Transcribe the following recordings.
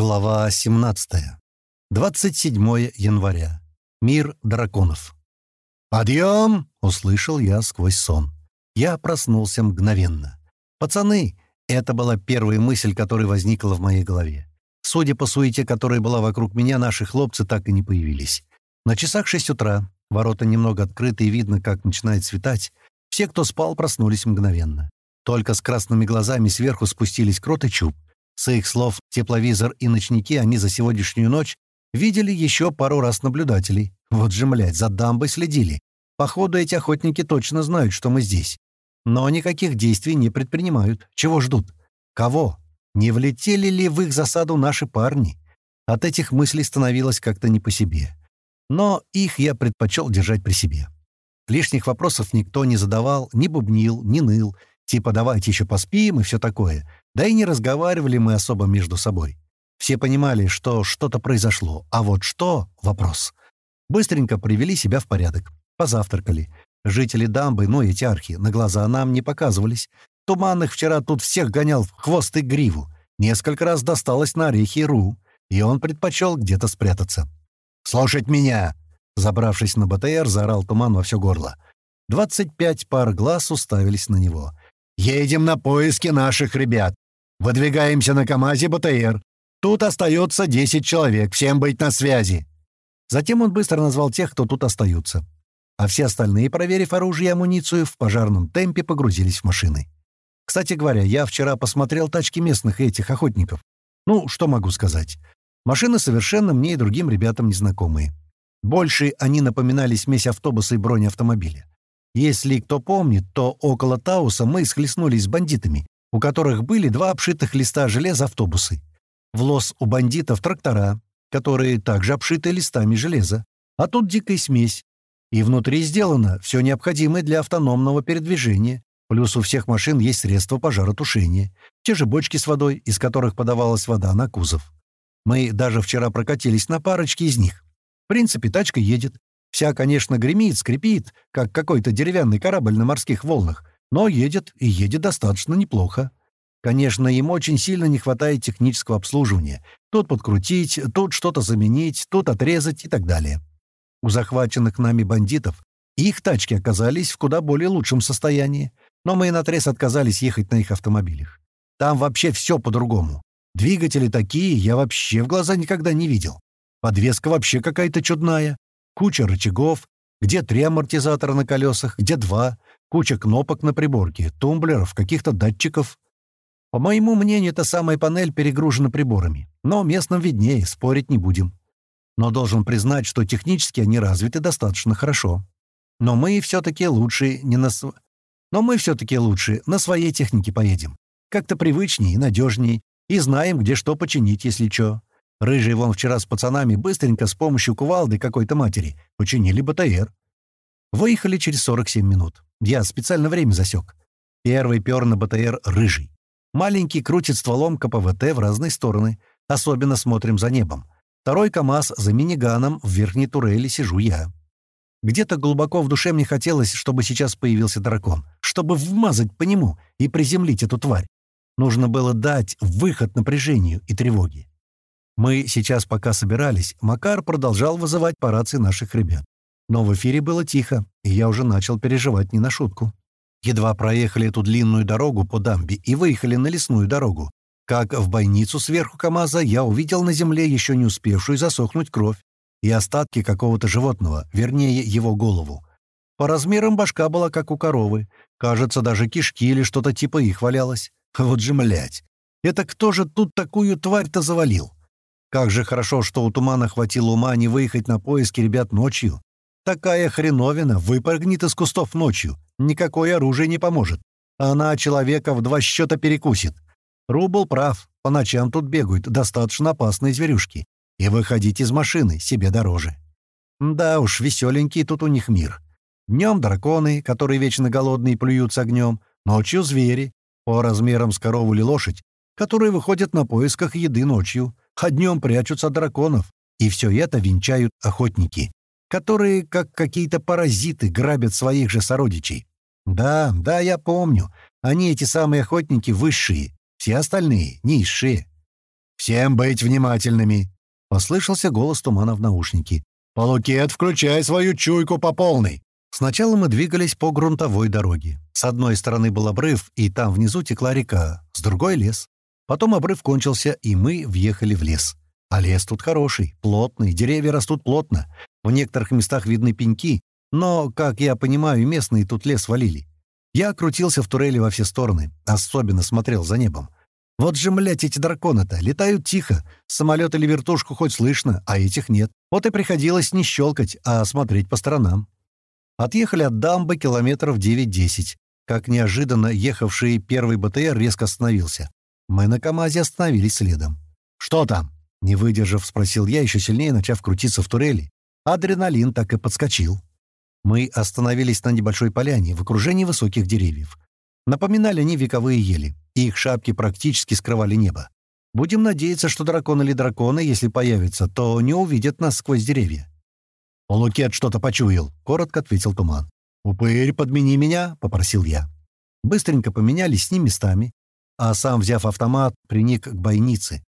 Глава 17. 27 января. Мир драконов. «Подъем!» — услышал я сквозь сон. Я проснулся мгновенно. «Пацаны!» — это была первая мысль, которая возникла в моей голове. Судя по суете, которая была вокруг меня, наши хлопцы так и не появились. На часах шесть утра, ворота немного открыты и видно, как начинает светать. Все, кто спал, проснулись мгновенно. Только с красными глазами сверху спустились крот и чуб — с их слов, тепловизор и ночники они за сегодняшнюю ночь видели еще пару раз наблюдателей. Вот же, млядь, за дамбой следили. Походу, эти охотники точно знают, что мы здесь. Но никаких действий не предпринимают. Чего ждут? Кого? Не влетели ли в их засаду наши парни? От этих мыслей становилось как-то не по себе. Но их я предпочел держать при себе. Лишних вопросов никто не задавал, не бубнил, не ныл, типа «давайте еще поспим» и все такое. Да и не разговаривали мы особо между собой. Все понимали, что что-то произошло, а вот что — вопрос. Быстренько привели себя в порядок. Позавтракали. Жители дамбы, ну эти архи, на глаза нам не показывались. Туманных вчера тут всех гонял в хвост и гриву. Несколько раз досталось на орехи Ру, и он предпочел где-то спрятаться. «Слушать меня!» Забравшись на БТР, заорал туман во все горло. Двадцать пять пар глаз уставились на него. «Едем на поиски наших ребят. Выдвигаемся на КамАЗе БТР. Тут остается 10 человек, всем быть на связи». Затем он быстро назвал тех, кто тут остаются. А все остальные, проверив оружие и амуницию, в пожарном темпе погрузились в машины. Кстати говоря, я вчера посмотрел тачки местных этих охотников. Ну, что могу сказать. Машины совершенно мне и другим ребятам незнакомые. Больше они напоминали смесь автобуса и бронеавтомобиля. Если кто помнит, то около Тауса мы схлестнулись с бандитами, у которых были два обшитых листа железа автобусы. В лос у бандитов трактора, которые также обшиты листами железа. А тут дикая смесь. И внутри сделано все необходимое для автономного передвижения. Плюс у всех машин есть средства пожаротушения. Те же бочки с водой, из которых подавалась вода на кузов. Мы даже вчера прокатились на парочке из них. В принципе, тачка едет. Вся, конечно, гремит, скрипит, как какой-то деревянный корабль на морских волнах, но едет, и едет достаточно неплохо. Конечно, им очень сильно не хватает технического обслуживания. Тут подкрутить, тут что-то заменить, тут отрезать и так далее. У захваченных нами бандитов их тачки оказались в куда более лучшем состоянии, но мы наотрез отказались ехать на их автомобилях. Там вообще все по-другому. Двигатели такие я вообще в глаза никогда не видел. Подвеска вообще какая-то чудная. Куча рычагов. Где три амортизатора на колесах, где два. Куча кнопок на приборке, тумблеров, каких-то датчиков. По моему мнению, эта самая панель перегружена приборами. Но местным виднее, спорить не будем. Но должен признать, что технически они развиты достаточно хорошо. Но мы все-таки лучше не на... Св... Но мы все-таки лучше на своей технике поедем. Как-то привычнее и надежнее, и знаем, где что починить, если что. Рыжий вон вчера с пацанами быстренько с помощью кувалды какой-то матери починили БТР. Выехали через 47 минут. Я специально время засек. Первый пер на БТР рыжий. Маленький крутит стволом КПВТ в разные стороны. Особенно смотрим за небом. Второй КАМАЗ за миниганом в верхней турели сижу я. Где-то глубоко в душе мне хотелось, чтобы сейчас появился дракон, чтобы вмазать по нему и приземлить эту тварь. Нужно было дать выход напряжению и тревоге. Мы сейчас пока собирались, Макар продолжал вызывать по рации наших ребят. Но в эфире было тихо, и я уже начал переживать не на шутку. Едва проехали эту длинную дорогу по дамбе и выехали на лесную дорогу, как в бойницу сверху КамАЗа я увидел на земле еще не успевшую засохнуть кровь и остатки какого-то животного, вернее, его голову. По размерам башка была как у коровы. Кажется, даже кишки или что-то типа их валялось. Вот же, млять! Это кто же тут такую тварь-то завалил? Как же хорошо, что у тумана хватило ума не выехать на поиски ребят ночью. Такая хреновина выпрыгнет из кустов ночью. Никакое оружие не поможет. Она человека в два счета перекусит. Ру был прав. По ночам тут бегают достаточно опасные зверюшки. И выходить из машины себе дороже. Да уж, веселенький тут у них мир. Днем драконы, которые вечно голодные плюются огнем. Ночью звери, по размерам с корову или лошадь, которые выходят на поисках еды ночью, а днем прячутся драконов. И все это венчают охотники которые, как какие-то паразиты, грабят своих же сородичей. Да, да, я помню. Они, эти самые охотники, высшие. Все остальные — низшие. «Всем быть внимательными!» — послышался голос тумана в наушнике. «Полукет, включай свою чуйку по полной!» Сначала мы двигались по грунтовой дороге. С одной стороны был обрыв, и там внизу текла река, с другой — лес. Потом обрыв кончился, и мы въехали в лес. А лес тут хороший, плотный, деревья растут плотно. В некоторых местах видны пеньки, но, как я понимаю, местные тут лес валили. Я крутился в турели во все стороны, особенно смотрел за небом. Вот же, млядь, эти драконы-то летают тихо. Самолет или вертушку хоть слышно, а этих нет. Вот и приходилось не щелкать, а смотреть по сторонам. Отъехали от дамбы километров 9-10. Как неожиданно ехавший первый БТР резко остановился. Мы на КамАЗе остановились следом. «Что там?» — не выдержав, спросил я, еще сильнее начав крутиться в турели. Адреналин так и подскочил. Мы остановились на небольшой поляне в окружении высоких деревьев. Напоминали они вековые ели, и их шапки практически скрывали небо. Будем надеяться, что дракон или драконы, если появятся, то не увидят нас сквозь деревья. «Лукет что-то почуял», — коротко ответил Туман. «Упырь, подмени меня», — попросил я. Быстренько поменялись с ним местами, а сам, взяв автомат, приник к бойнице.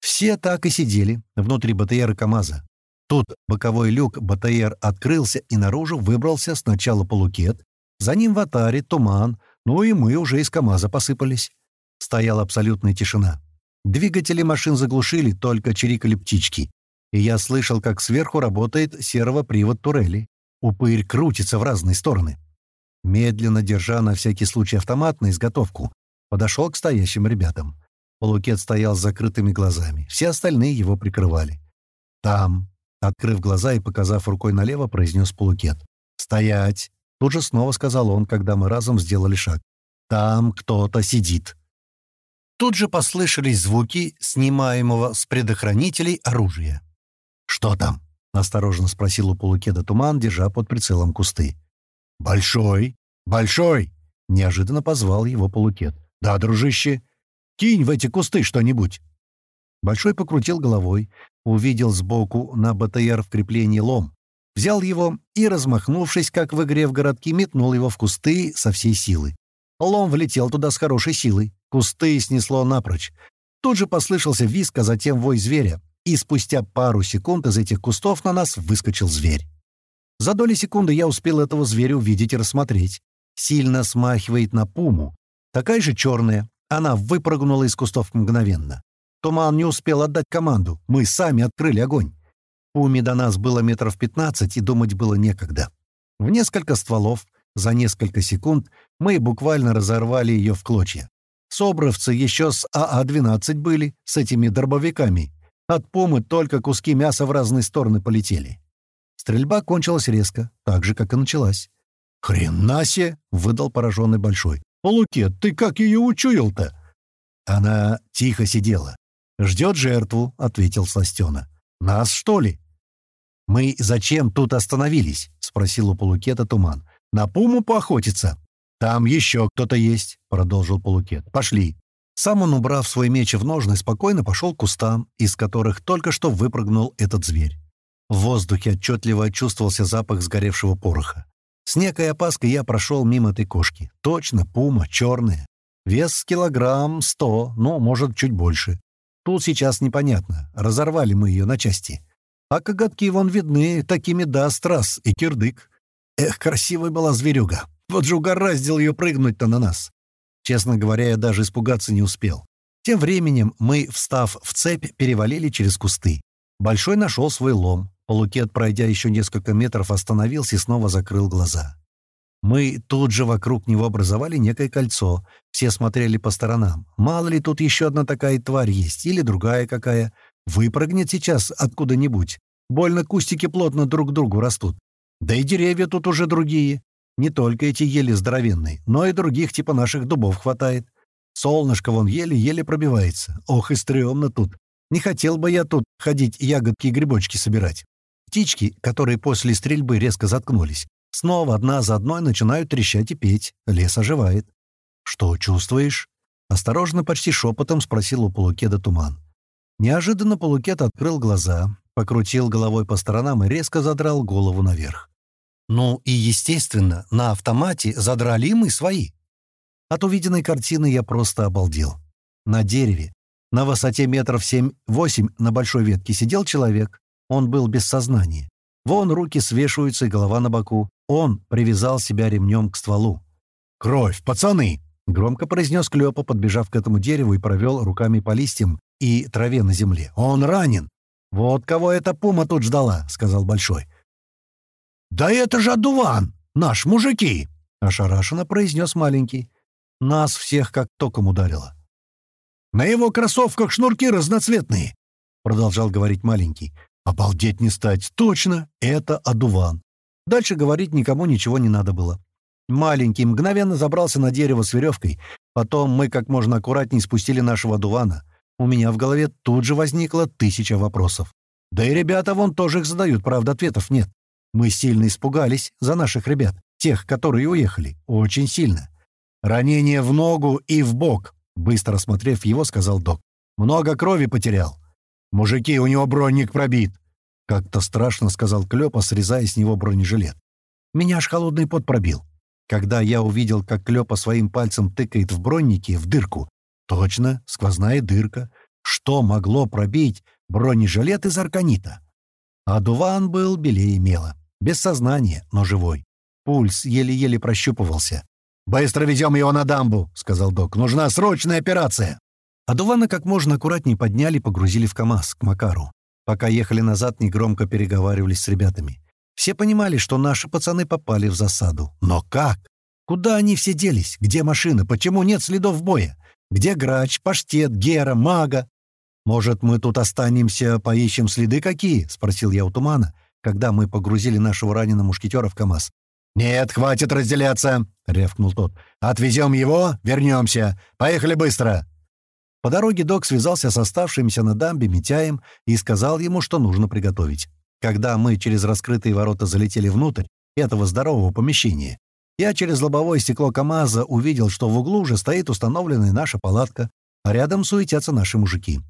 Все так и сидели внутри БТР и КамАЗа. Тут боковой люк БТР открылся, и наружу выбрался сначала полукет, за ним в атаре, туман, ну и мы уже из КамАЗа посыпались. Стояла абсолютная тишина. Двигатели машин заглушили, только чирикали птички. И я слышал, как сверху работает сервопривод турели. Упырь крутится в разные стороны. Медленно, держа на всякий случай автомат на изготовку, подошел к стоящим ребятам. Полукет стоял с закрытыми глазами. Все остальные его прикрывали. «Там», Открыв глаза и показав рукой налево, произнес Полукет. «Стоять!» Тут же снова сказал он, когда мы разом сделали шаг. «Там кто-то сидит». Тут же послышались звуки снимаемого с предохранителей оружия. «Что там?» — осторожно спросил у Полукеда Туман, держа под прицелом кусты. «Большой! Большой!» — неожиданно позвал его Полукет. «Да, дружище, кинь в эти кусты что-нибудь!» Большой покрутил головой, увидел сбоку на БТР в креплении лом, взял его и, размахнувшись, как в игре в городке, метнул его в кусты со всей силы. Лом влетел туда с хорошей силой, кусты снесло напрочь. Тут же послышался визг, а затем вой зверя, и спустя пару секунд из этих кустов на нас выскочил зверь. За доли секунды я успел этого зверя увидеть и рассмотреть. Сильно смахивает на пуму. Такая же черная. Она выпрыгнула из кустов мгновенно. Туман не успел отдать команду. Мы сами открыли огонь. Пуми до нас было метров пятнадцать, и думать было некогда. В несколько стволов, за несколько секунд, мы буквально разорвали ее в клочья. Собровцы еще с АА-12 были, с этими дробовиками. От пумы только куски мяса в разные стороны полетели. Стрельба кончилась резко, так же, как и началась. «Хрена себе!» — выдал пораженный Большой. «Полукет, ты как ее учуял-то?» Она тихо сидела, «Ждет жертву», — ответил Сластена. «Нас, что ли?» «Мы зачем тут остановились?» — спросил у Полукета Туман. «На пуму поохотиться?» «Там еще кто-то есть», — продолжил Полукет. «Пошли». Сам он, убрав свой меч в ножны, спокойно пошел к кустам, из которых только что выпрыгнул этот зверь. В воздухе отчетливо чувствовался запах сгоревшего пороха. С некой опаской я прошел мимо этой кошки. Точно, пума, черная. Вес килограмм сто, ну, может, чуть больше. Тут сейчас непонятно, разорвали мы ее на части. А коготки вон видны, такими да, страс и кирдык. Эх, красивая была зверюга. Вот же угораздил ее прыгнуть-то на нас. Честно говоря, я даже испугаться не успел. Тем временем мы, встав в цепь, перевалили через кусты. Большой нашел свой лом. Полукет, пройдя еще несколько метров, остановился и снова закрыл глаза. Мы тут же вокруг него образовали некое кольцо. Все смотрели по сторонам. Мало ли тут еще одна такая тварь есть, или другая какая. Выпрыгнет сейчас откуда-нибудь. Больно кустики плотно друг к другу растут. Да и деревья тут уже другие. Не только эти ели здоровенные, но и других типа наших дубов хватает. Солнышко вон еле-еле пробивается. Ох, и стрёмно тут. Не хотел бы я тут ходить ягодки и грибочки собирать. Птички, которые после стрельбы резко заткнулись, Снова одна за одной начинают трещать и петь. Лес оживает. «Что чувствуешь?» Осторожно, почти шепотом спросил у Полукеда Туман. Неожиданно Полукет открыл глаза, покрутил головой по сторонам и резко задрал голову наверх. Ну и, естественно, на автомате задрали мы свои. От увиденной картины я просто обалдел. На дереве, На высоте метров семь-восемь на большой ветке сидел человек. Он был без сознания. Вон руки свешиваются и голова на боку. Он привязал себя ремнем к стволу. «Кровь, пацаны!» — громко произнес Клёпа, подбежав к этому дереву и провел руками по листьям и траве на земле. «Он ранен!» «Вот кого эта пума тут ждала», — сказал Большой. «Да это же одуван! Наш мужики!» — ошарашенно произнес маленький. Нас всех как током ударило. «На его кроссовках шнурки разноцветные!» — продолжал говорить маленький. «Обалдеть не стать! Точно! Это одуван!» Дальше говорить никому ничего не надо было. Маленький мгновенно забрался на дерево с веревкой. Потом мы как можно аккуратнее спустили нашего одувана. У меня в голове тут же возникло тысяча вопросов. Да и ребята вон тоже их задают, правда, ответов нет. Мы сильно испугались за наших ребят, тех, которые уехали. Очень сильно. «Ранение в ногу и в бок», — быстро осмотрев его, сказал док. «Много крови потерял. Мужики, у него бронник пробит». Как-то страшно сказал Клёпа, срезая с него бронежилет. Меня аж холодный пот пробил. Когда я увидел, как Клёпа своим пальцем тыкает в броннике, в дырку. Точно, сквозная дырка. Что могло пробить бронежилет из арканита? А Дуван был белее мела. Без сознания, но живой. Пульс еле-еле прощупывался. «Быстро везем его на дамбу», — сказал док. «Нужна срочная операция». Адувана как можно аккуратнее подняли и погрузили в КамАЗ, к Макару. Пока ехали назад, негромко переговаривались с ребятами. Все понимали, что наши пацаны попали в засаду. Но как? Куда они все делись? Где машина? Почему нет следов боя? Где грач, паштет, гера, мага? «Может, мы тут останемся, поищем следы какие?» — спросил я у Тумана, когда мы погрузили нашего раненого мушкетера в КамАЗ. «Нет, хватит разделяться!» — рявкнул тот. «Отвезем его, вернемся. Поехали быстро!» По дороге док связался с оставшимся на дамбе Митяем и сказал ему, что нужно приготовить. Когда мы через раскрытые ворота залетели внутрь этого здорового помещения, я через лобовое стекло КамАЗа увидел, что в углу уже стоит установленная наша палатка, а рядом суетятся наши мужики.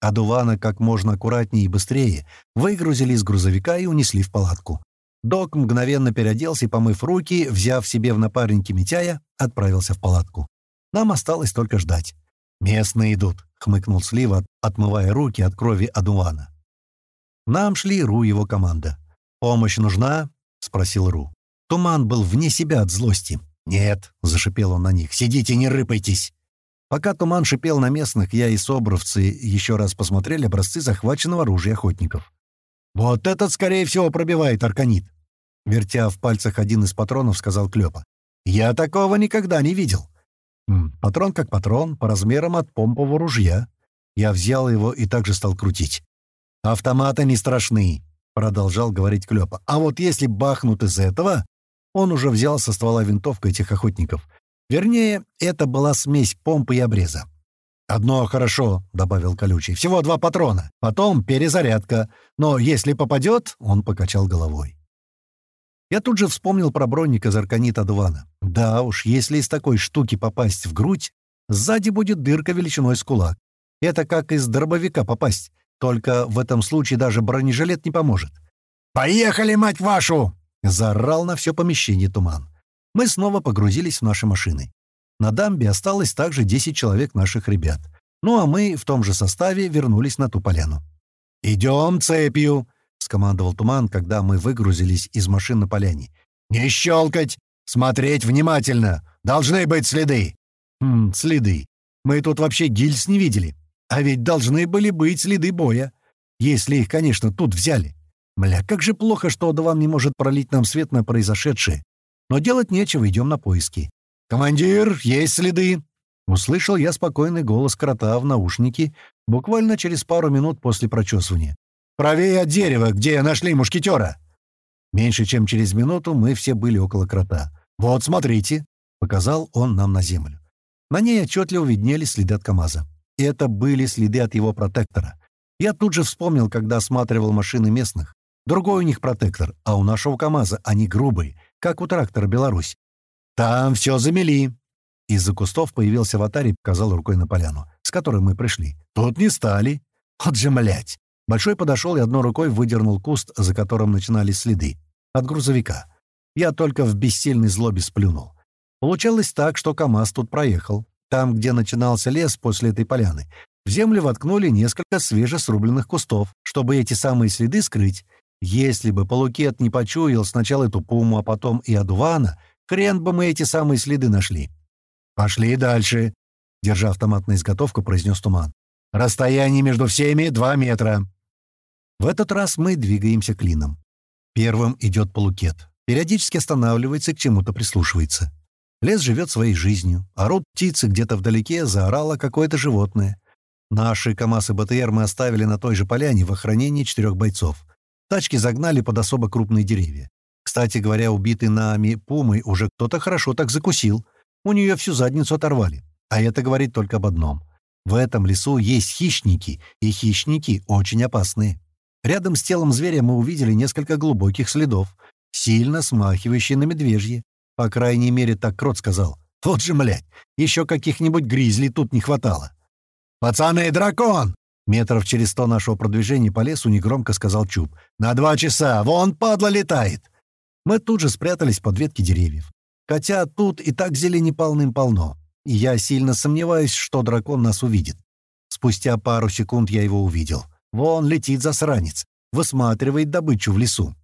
А Дувана как можно аккуратнее и быстрее выгрузили из грузовика и унесли в палатку. Док мгновенно переоделся и, помыв руки, взяв себе в напарники Митяя, отправился в палатку. Нам осталось только ждать. «Местные идут», — хмыкнул Слива, отмывая руки от крови Адувана. Нам шли Ру и его команда. «Помощь нужна?» — спросил Ру. Туман был вне себя от злости. «Нет», — зашипел он на них, — «сидите, не рыпайтесь». Пока туман шипел на местных, я и собровцы еще раз посмотрели образцы захваченного оружия охотников. «Вот этот, скорее всего, пробивает арканит», Вертя в пальцах один из патронов, сказал Клёпа. «Я такого никогда не видел». Патрон как патрон, по размерам от помпового ружья. Я взял его и также стал крутить. «Автоматы не страшны», — продолжал говорить Клёпа. «А вот если бахнут из этого...» Он уже взял со ствола винтовку этих охотников. Вернее, это была смесь помпы и обреза. «Одно хорошо», — добавил Колючий. «Всего два патрона. Потом перезарядка. Но если попадет...» — он покачал головой. Я тут же вспомнил про бронник из арканита Адувана. Да уж, если из такой штуки попасть в грудь, сзади будет дырка величиной с кулак. Это как из дробовика попасть. Только в этом случае даже бронежилет не поможет. «Поехали, мать вашу!» — заорал на все помещение туман. Мы снова погрузились в наши машины. На дамбе осталось также 10 человек наших ребят. Ну а мы в том же составе вернулись на ту поляну. «Идем цепью!» — скомандовал Туман, когда мы выгрузились из машин на поляне. «Не щелкать! Смотреть внимательно! Должны быть следы!» «Хм, следы. Мы тут вообще гильз не видели. А ведь должны были быть следы боя. Если их, конечно, тут взяли. Мля, как же плохо, что Адаван не может пролить нам свет на произошедшее. Но делать нечего, идем на поиски. «Командир, есть следы!» Услышал я спокойный голос крота в наушнике буквально через пару минут после прочесывания. Правее от дерева, где нашли мушкетера!» Меньше чем через минуту мы все были около крота. «Вот, смотрите!» — показал он нам на землю. На ней отчетливо виднелись следы от КамАЗа. Это были следы от его протектора. Я тут же вспомнил, когда осматривал машины местных. Другой у них протектор, а у нашего КамАЗа они грубые, как у трактора «Беларусь». «Там все замели!» Из-за кустов появился аватар и показал рукой на поляну, с которой мы пришли. «Тут не стали!» «Вот же, млять!» Большой подошел и одной рукой выдернул куст, за которым начинались следы. От грузовика. Я только в бессильной злобе сплюнул. Получалось так, что КамАЗ тут проехал. Там, где начинался лес после этой поляны. В землю воткнули несколько свежесрубленных кустов, чтобы эти самые следы скрыть. Если бы Полукет не почуял сначала эту пуму, а потом и одувана, хрен бы мы эти самые следы нашли. «Пошли дальше», — держа автомат на изготовку, произнес Туман. «Расстояние между всеми — два метра». В этот раз мы двигаемся клином. Первым идет Полукет. Периодически останавливается и к чему-то прислушивается. Лес живет своей жизнью. Орут птицы где-то вдалеке, заорало какое-то животное. Наши КАМАЗ и БТР мы оставили на той же поляне в охранении четырех бойцов. Тачки загнали под особо крупные деревья. Кстати говоря, убитый нами пумой уже кто-то хорошо так закусил. У нее всю задницу оторвали. А это говорит только об одном. В этом лесу есть хищники, и хищники очень опасные. Рядом с телом зверя мы увидели несколько глубоких следов, сильно смахивающие на медвежьи. По крайней мере, так Крот сказал. Вот же, млядь, еще каких-нибудь гризли тут не хватало. «Пацаны, дракон!» Метров через сто нашего продвижения по лесу негромко сказал Чуб. «На два часа! Вон, падла, летает!» Мы тут же спрятались под ветки деревьев. Хотя тут и так зелени полным-полно. И я сильно сомневаюсь, что дракон нас увидит. Спустя пару секунд я его увидел. Вон летит засранец. Высматривает добычу в лесу.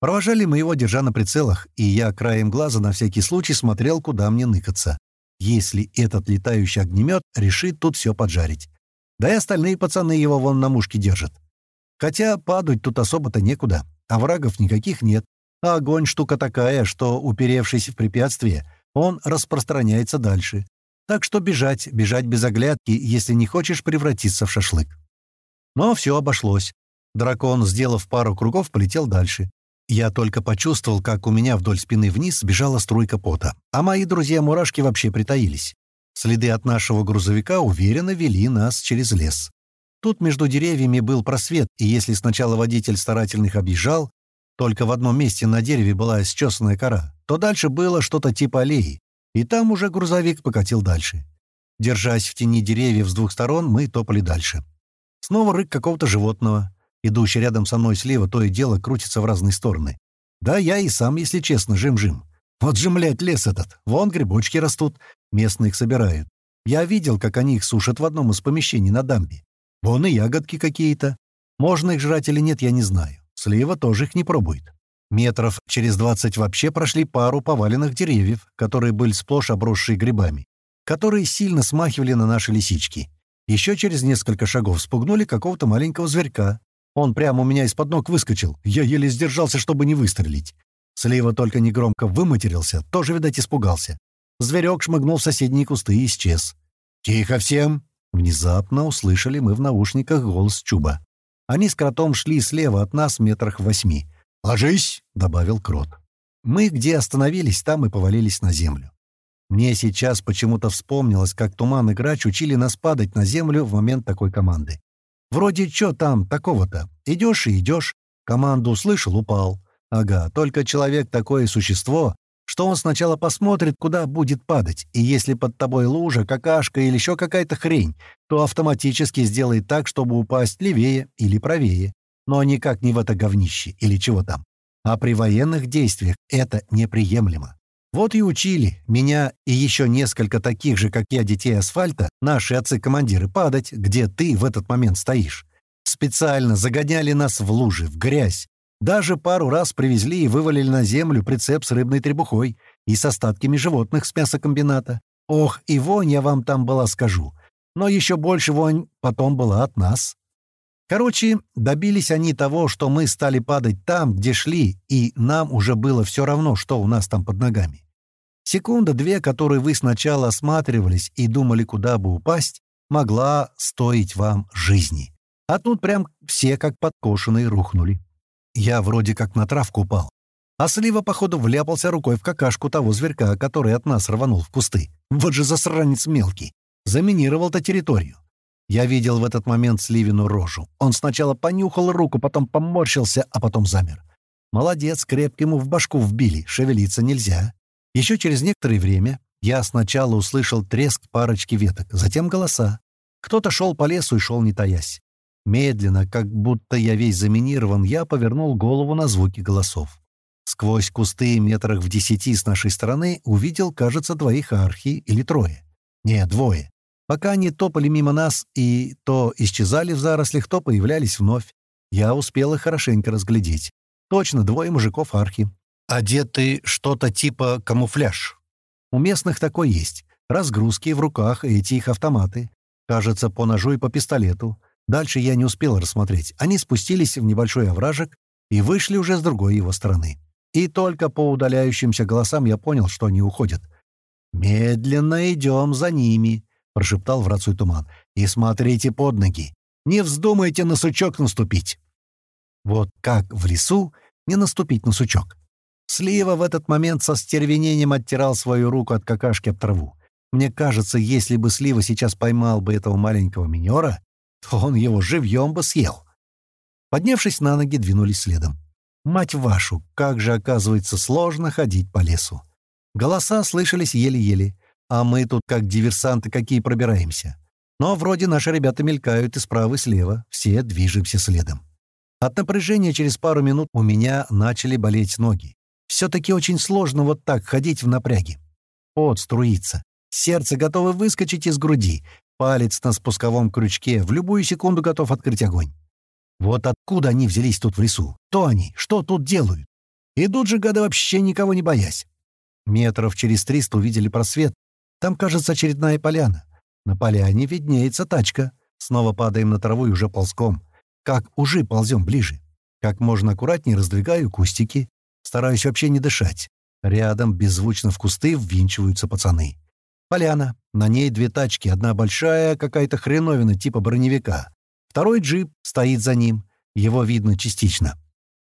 Провожали мы его, держа на прицелах, и я краем глаза на всякий случай смотрел, куда мне ныкаться если этот летающий огнемет решит тут все поджарить. Да и остальные пацаны его вон на мушке держат. Хотя падать тут особо-то некуда, а врагов никаких нет, а огонь штука такая, что, уперевшись в препятствие, он распространяется дальше. Так что бежать, бежать без оглядки, если не хочешь превратиться в шашлык. Но все обошлось. Дракон, сделав пару кругов, полетел дальше. Я только почувствовал, как у меня вдоль спины вниз бежала струйка пота, а мои друзья-мурашки вообще притаились. Следы от нашего грузовика уверенно вели нас через лес. Тут между деревьями был просвет, и если сначала водитель старательно их объезжал, только в одном месте на дереве была счесанная кора, то дальше было что-то типа аллеи, и там уже грузовик покатил дальше. Держась в тени деревьев с двух сторон, мы топали дальше. Снова рык какого-то животного. Идущий рядом со мной слева то и дело крутится в разные стороны. Да, я и сам, если честно, жим-жим. Вот же, млядь, лес этот. Вон грибочки растут. Местные их собирают. Я видел, как они их сушат в одном из помещений на дамбе. Вон и ягодки какие-то. Можно их жрать или нет, я не знаю. Слева тоже их не пробует. Метров через двадцать вообще прошли пару поваленных деревьев, которые были сплошь обросшие грибами, которые сильно смахивали на наши лисички. Еще через несколько шагов спугнули какого-то маленького зверька, он прямо у меня из-под ног выскочил. Я еле сдержался, чтобы не выстрелить. Слива только негромко выматерился, тоже, видать, испугался. Зверек шмыгнул в соседние кусты и исчез. «Тихо всем!» Внезапно услышали мы в наушниках голос Чуба. Они с кротом шли слева от нас метрах восьми. «Ложись!» — добавил крот. Мы где остановились, там и повалились на землю. Мне сейчас почему-то вспомнилось, как Туман и Грач учили нас падать на землю в момент такой команды. Вроде чё там такого-то? Идёшь и идёшь. Команду услышал, упал. Ага, только человек такое существо, что он сначала посмотрит, куда будет падать, и если под тобой лужа, какашка или ещё какая-то хрень, то автоматически сделает так, чтобы упасть левее или правее. Но никак не в это говнище или чего там. А при военных действиях это неприемлемо. Вот и учили меня и еще несколько таких же, как я, детей асфальта, наши отцы-командиры, падать, где ты в этот момент стоишь. Специально загоняли нас в лужи, в грязь. Даже пару раз привезли и вывалили на землю прицеп с рыбной требухой и с остатками животных с мясокомбината. Ох, и вонь я вам там была, скажу. Но еще больше вонь потом была от нас. Короче, добились они того, что мы стали падать там, где шли, и нам уже было все равно, что у нас там под ногами. Секунда-две, которые вы сначала осматривались и думали, куда бы упасть, могла стоить вам жизни. А тут прям все как подкошенные рухнули. Я вроде как на травку упал. А Слива, походу, вляпался рукой в какашку того зверька, который от нас рванул в кусты. Вот же засранец мелкий. Заминировал-то территорию. Я видел в этот момент Сливину рожу. Он сначала понюхал руку, потом поморщился, а потом замер. Молодец, крепко ему в башку вбили, шевелиться нельзя. Еще через некоторое время я сначала услышал треск парочки веток, затем голоса. Кто-то шел по лесу и шел не таясь. Медленно, как будто я весь заминирован, я повернул голову на звуки голосов. Сквозь кусты метрах в десяти с нашей стороны увидел, кажется, двоих архи или трое. Не, двое. Пока они топали мимо нас и то исчезали в зарослях, то появлялись вновь, я успела хорошенько разглядеть. Точно, двое мужиков архи. Одеты что-то типа камуфляж. У местных такой есть. Разгрузки в руках, эти их автоматы. Кажется, по ножу и по пистолету. Дальше я не успел рассмотреть. Они спустились в небольшой овражек и вышли уже с другой его стороны. И только по удаляющимся голосам я понял, что они уходят. «Медленно идем за ними», — прошептал в рацию туман. «И смотрите под ноги. Не вздумайте на сучок наступить». Вот как в лесу не наступить на сучок. Слива в этот момент со стервенением оттирал свою руку от какашки об траву. Мне кажется, если бы Слива сейчас поймал бы этого маленького минера, то он его живьем бы съел. Поднявшись на ноги, двинулись следом. Мать вашу, как же, оказывается, сложно ходить по лесу. Голоса слышались еле-еле, а мы тут как диверсанты какие пробираемся. Но вроде наши ребята мелькают и справа, и слева, все движемся следом. От напряжения через пару минут у меня начали болеть ноги. Все-таки очень сложно вот так ходить в напряге. Пот струится. Сердце готово выскочить из груди. Палец на спусковом крючке в любую секунду готов открыть огонь. Вот откуда они взялись тут в лесу? Кто они? Что тут делают? Идут же гады вообще никого не боясь. Метров через триста увидели просвет. Там, кажется, очередная поляна. На поляне виднеется тачка. Снова падаем на траву и уже ползком. Как уже ползем ближе. Как можно аккуратнее раздвигаю кустики. Стараюсь вообще не дышать. Рядом беззвучно в кусты ввинчиваются пацаны. Поляна. На ней две тачки. Одна большая какая-то хреновина типа броневика. Второй джип стоит за ним. Его видно частично.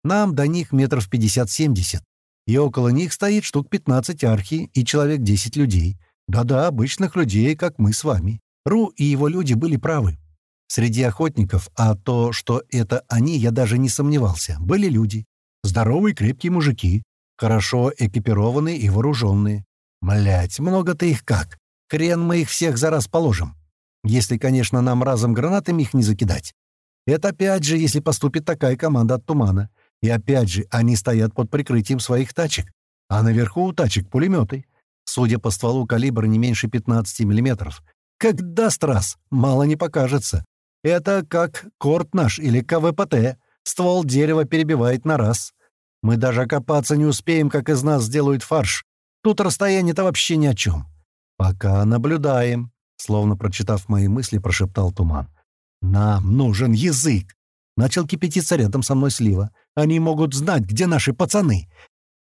Нам до них метров 50-70. И около них стоит штук 15 архи и человек 10 людей. Да-да, обычных людей, как мы с вами. Ру и его люди были правы. Среди охотников, а то, что это они, я даже не сомневался, были люди. Здоровые, крепкие мужики, хорошо экипированные и вооруженные. Млять, много-то их как. Хрен мы их всех за раз положим. Если, конечно, нам разом гранатами их не закидать. Это опять же, если поступит такая команда от тумана. И опять же, они стоят под прикрытием своих тачек. А наверху у тачек пулеметы. Судя по стволу, калибр не меньше 15 миллиметров. Как даст раз, мало не покажется. Это как корт наш или КВПТ. Ствол дерева перебивает на раз. Мы даже окопаться не успеем, как из нас сделают фарш. Тут расстояние-то вообще ни о чем. Пока наблюдаем, словно прочитав мои мысли, прошептал Туман. Нам нужен язык. Начал кипятиться рядом со мной Слива. Они могут знать, где наши пацаны.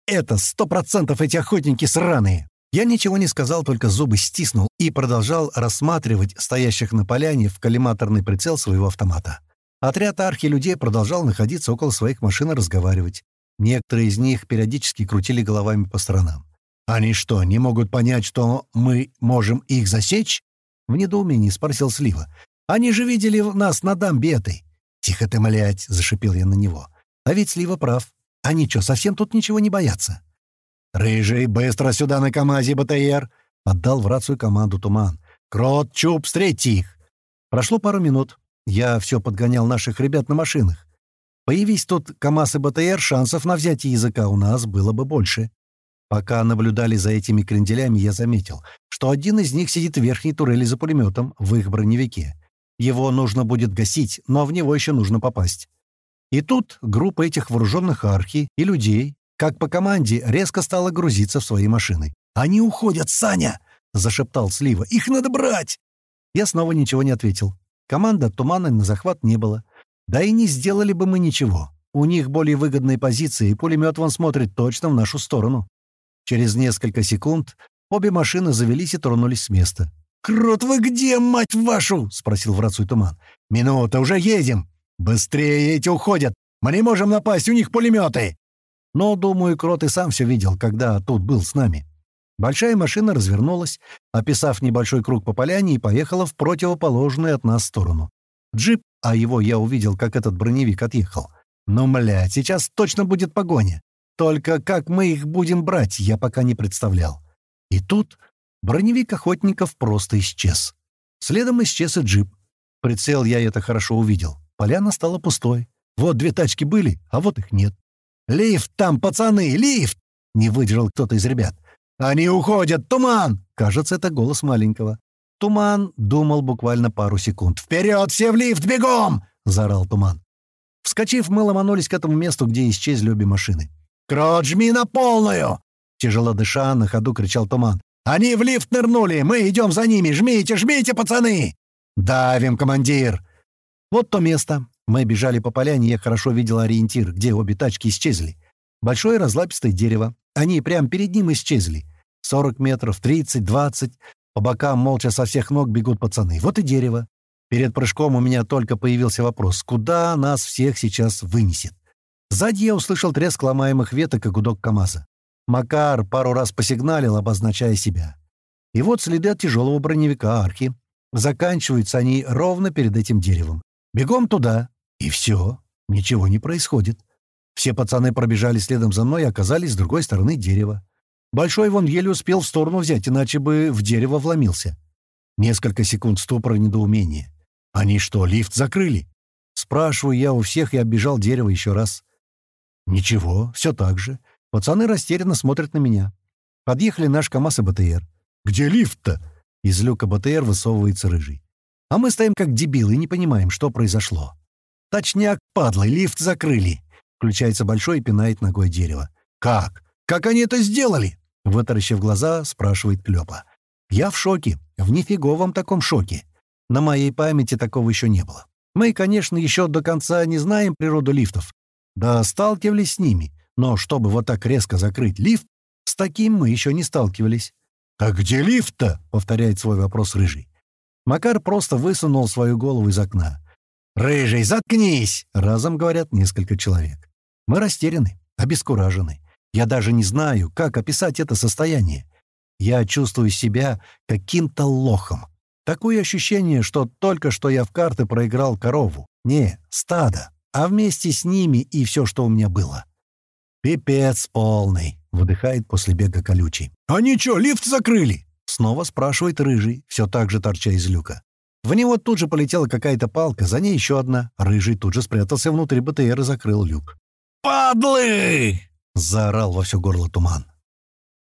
Это сто процентов эти охотники сраные. Я ничего не сказал, только зубы стиснул и продолжал рассматривать стоящих на поляне в коллиматорный прицел своего автомата. Отряд архи-людей продолжал находиться около своих машин и разговаривать. Некоторые из них периодически крутили головами по сторонам. «Они что, не могут понять, что мы можем их засечь?» В недоумении спросил Слива. «Они же видели нас на дамбе этой». «Тихо ты, млять!» — зашипел я на него. «А ведь Слива прав. Они что, совсем тут ничего не боятся?» «Рыжий, быстро сюда на КамАЗе БТР!» — отдал в рацию команду Туман. «Крот, Чуб, встреть их!» Прошло пару минут. Я все подгонял наших ребят на машинах. Появись тут КамАЗ и БТР, шансов на взятие языка у нас было бы больше. Пока наблюдали за этими кренделями, я заметил, что один из них сидит в верхней турели за пулеметом в их броневике. Его нужно будет гасить, но в него еще нужно попасть. И тут группа этих вооруженных архи и людей как по команде, резко стала грузиться в свои машины. «Они уходят, Саня!» — зашептал Слива. «Их надо брать!» Я снова ничего не ответил. Команда тумана на захват не было. Да и не сделали бы мы ничего. У них более выгодные позиции, и пулемет вон смотрит точно в нашу сторону. Через несколько секунд обе машины завелись и тронулись с места. «Крот, вы где, мать вашу?» — спросил в рацию туман. «Минута, уже едем!» «Быстрее эти уходят! Мы не можем напасть, у них пулеметы!» Но, думаю, Крот и сам все видел, когда тут был с нами. Большая машина развернулась, описав небольшой круг по поляне, и поехала в противоположную от нас сторону. Джип, а его я увидел, как этот броневик отъехал. Ну, млядь, сейчас точно будет погоня. Только как мы их будем брать, я пока не представлял. И тут броневик охотников просто исчез. Следом исчез и джип. Прицел я это хорошо увидел. Поляна стала пустой. Вот две тачки были, а вот их нет. «Лифт там, пацаны, лифт!» — не выдержал кто-то из ребят. «Они уходят! Туман!» Кажется, это голос маленького. Туман думал буквально пару секунд. «Вперед, все в лифт, бегом!» — заорал Туман. Вскочив, мы ломанулись к этому месту, где исчезли обе машины. «Крот, жми на полную!» Тяжело дыша, на ходу кричал Туман. «Они в лифт нырнули! Мы идем за ними! Жмите, жмите, пацаны!» «Давим, командир!» Вот то место. Мы бежали по поляне, я хорошо видел ориентир, где обе тачки исчезли. Большое разлапистое дерево. Они прямо перед ним исчезли. 40 метров, 30, 20. По бокам молча со всех ног бегут пацаны. Вот и дерево. Перед прыжком у меня только появился вопрос, куда нас всех сейчас вынесет. Сзади я услышал треск ломаемых веток и гудок КамАЗа. Макар пару раз посигналил, обозначая себя. И вот следы от тяжелого броневика арки. Заканчиваются они ровно перед этим деревом. Бегом туда, и все. Ничего не происходит. Все пацаны пробежали следом за мной и оказались с другой стороны дерева. Большой вон еле успел в сторону взять, иначе бы в дерево вломился. Несколько секунд ступора недоумения. Они что, лифт закрыли? Спрашиваю я у всех и оббежал дерево еще раз. Ничего, все так же. Пацаны растерянно смотрят на меня. Подъехали наш КамАЗ и БТР. «Где лифт-то?» Из люка БТР высовывается рыжий. А мы стоим как дебилы и не понимаем, что произошло. «Точняк, падлы, лифт закрыли!» Включается большой и пинает ногой дерево. «Как? Как они это сделали?» Вытаращив глаза, спрашивает Клёпа. «Я в шоке. В нифиговом таком шоке. На моей памяти такого еще не было. Мы, конечно, еще до конца не знаем природу лифтов. Да, сталкивались с ними. Но чтобы вот так резко закрыть лифт, с таким мы еще не сталкивались. «А где лифт-то?» — повторяет свой вопрос Рыжий. Макар просто высунул свою голову из окна. «Рыжий, заткнись!» — разом говорят несколько человек. Мы растеряны, обескуражены. Я даже не знаю, как описать это состояние. Я чувствую себя каким-то лохом. Такое ощущение, что только что я в карты проиграл корову. Не, стадо, а вместе с ними и все, что у меня было. «Пипец полный», — выдыхает после бега колючий. «А ничего, лифт закрыли?» — снова спрашивает рыжий, все так же торча из люка. В него тут же полетела какая-то палка, за ней еще одна. Рыжий тут же спрятался внутри БТР и закрыл люк. «Падлы!» — заорал во все горло туман.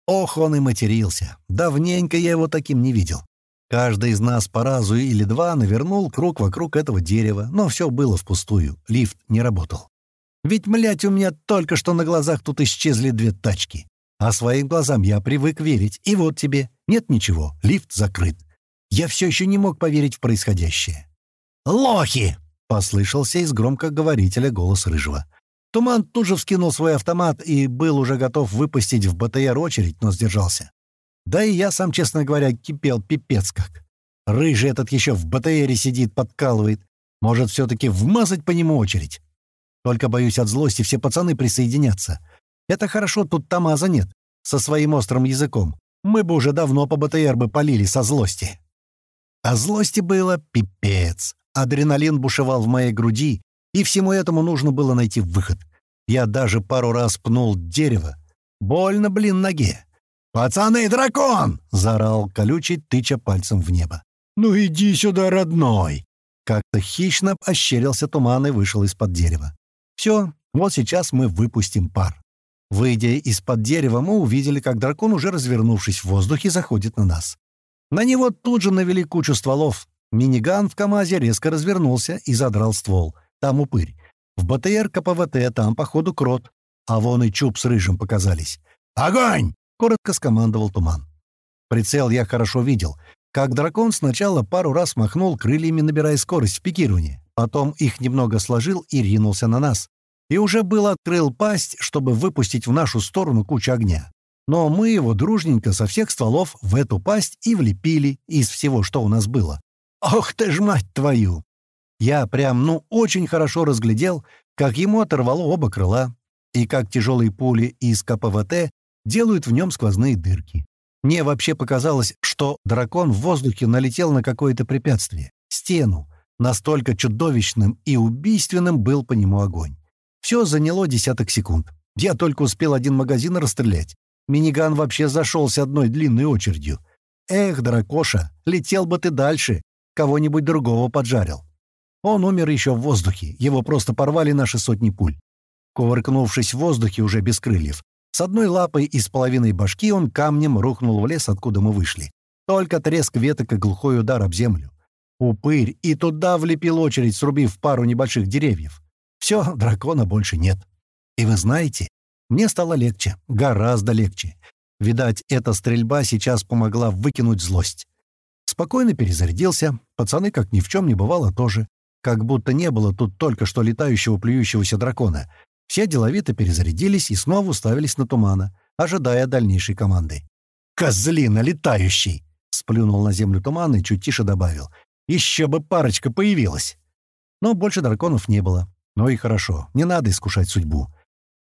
Ох, он и матерился. Давненько я его таким не видел. Каждый из нас по разу или два навернул круг вокруг этого дерева, но все было впустую, лифт не работал. Ведь, млять, у меня только что на глазах тут исчезли две тачки. А своим глазам я привык верить. И вот тебе. Нет ничего. Лифт закрыт. Я все еще не мог поверить в происходящее. «Лохи!» — послышался из громкоговорителя голос Рыжего. Туман тут же вскинул свой автомат и был уже готов выпустить в БТР очередь, но сдержался. Да и я сам, честно говоря, кипел пипец как. Рыжий этот еще в БТРе сидит, подкалывает. Может, все-таки вмазать по нему очередь? Только, боюсь, от злости все пацаны присоединятся. Это хорошо, тут Тамаза нет, со своим острым языком. Мы бы уже давно по БТР бы полили со злости. А злости было пипец. Адреналин бушевал в моей груди, и всему этому нужно было найти выход. Я даже пару раз пнул дерево. Больно, блин, ноге. «Пацаны, дракон!» — заорал колючий, тыча пальцем в небо. «Ну иди сюда, родной!» Как-то хищно ощерился туман и вышел из-под дерева. Все, вот сейчас мы выпустим пар. Выйдя из-под дерева, мы увидели, как дракон, уже развернувшись в воздухе, заходит на нас. На него тут же навели кучу стволов. Миниган в КамАЗе резко развернулся и задрал ствол. Там упырь. В БТР КПВТ там, походу, крот. А вон и чуб с рыжим показались. «Огонь!» — коротко скомандовал Туман. Прицел я хорошо видел. Как дракон сначала пару раз махнул крыльями, набирая скорость в пикировании. Потом их немного сложил и ринулся на нас. И уже был открыл пасть, чтобы выпустить в нашу сторону кучу огня. Но мы его дружненько со всех стволов в эту пасть и влепили из всего, что у нас было. Ох ты ж мать твою! Я прям, ну, очень хорошо разглядел, как ему оторвало оба крыла, и как тяжелые пули из КПВТ делают в нем сквозные дырки. Мне вообще показалось, что дракон в воздухе налетел на какое-то препятствие — стену, Настолько чудовищным и убийственным был по нему огонь. Все заняло десяток секунд. Я только успел один магазин расстрелять. Миниган вообще зашелся одной длинной очередью. Эх, дракоша, летел бы ты дальше, кого-нибудь другого поджарил. Он умер еще в воздухе, его просто порвали наши сотни пуль. Кувыркнувшись в воздухе уже без крыльев, с одной лапой и с половиной башки он камнем рухнул в лес, откуда мы вышли. Только треск веток и глухой удар об землю. Упырь и туда влепил очередь, срубив пару небольших деревьев. Все, дракона больше нет. И вы знаете, мне стало легче, гораздо легче. Видать, эта стрельба сейчас помогла выкинуть злость. Спокойно перезарядился, пацаны, как ни в чем не бывало, тоже. Как будто не было тут только что летающего плюющегося дракона. Все деловито перезарядились и снова уставились на тумана, ожидая дальнейшей команды. «Козлина летающий!» — сплюнул на землю туман и чуть тише добавил. «Еще бы парочка появилась!» Но больше драконов не было. Ну и хорошо, не надо искушать судьбу.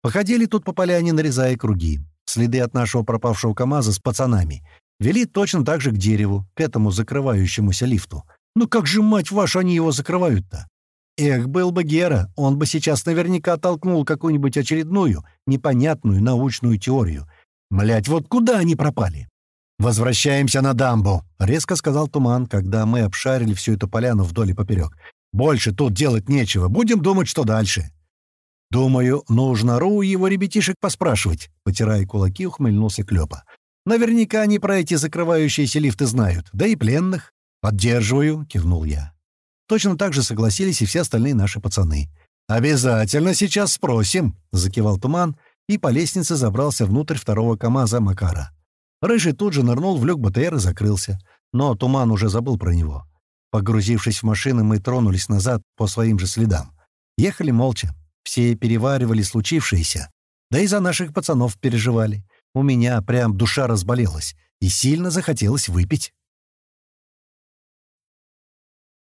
Походили тут по поляне, нарезая круги. Следы от нашего пропавшего КамАЗа с пацанами. Вели точно так же к дереву, к этому закрывающемуся лифту. Ну как же, мать вашу, они его закрывают-то? Эх, был бы Гера, он бы сейчас наверняка толкнул какую-нибудь очередную, непонятную научную теорию. Млять, вот куда они пропали? «Возвращаемся на дамбу», — резко сказал Туман, когда мы обшарили всю эту поляну вдоль и поперек. «Больше тут делать нечего. Будем думать, что дальше». «Думаю, нужно Ру его ребятишек поспрашивать», — потирая кулаки, ухмыльнулся Клёпа. «Наверняка они про эти закрывающиеся лифты знают, да и пленных». «Поддерживаю», — кивнул я. Точно так же согласились и все остальные наши пацаны. «Обязательно сейчас спросим», — закивал Туман, и по лестнице забрался внутрь второго КамАЗа Макара. Рыжий тут же нырнул в люк БТР и закрылся. Но Туман уже забыл про него. Погрузившись в машины, мы тронулись назад по своим же следам. Ехали молча. Все переваривали случившееся. Да и за наших пацанов переживали. У меня прям душа разболелась. И сильно захотелось выпить.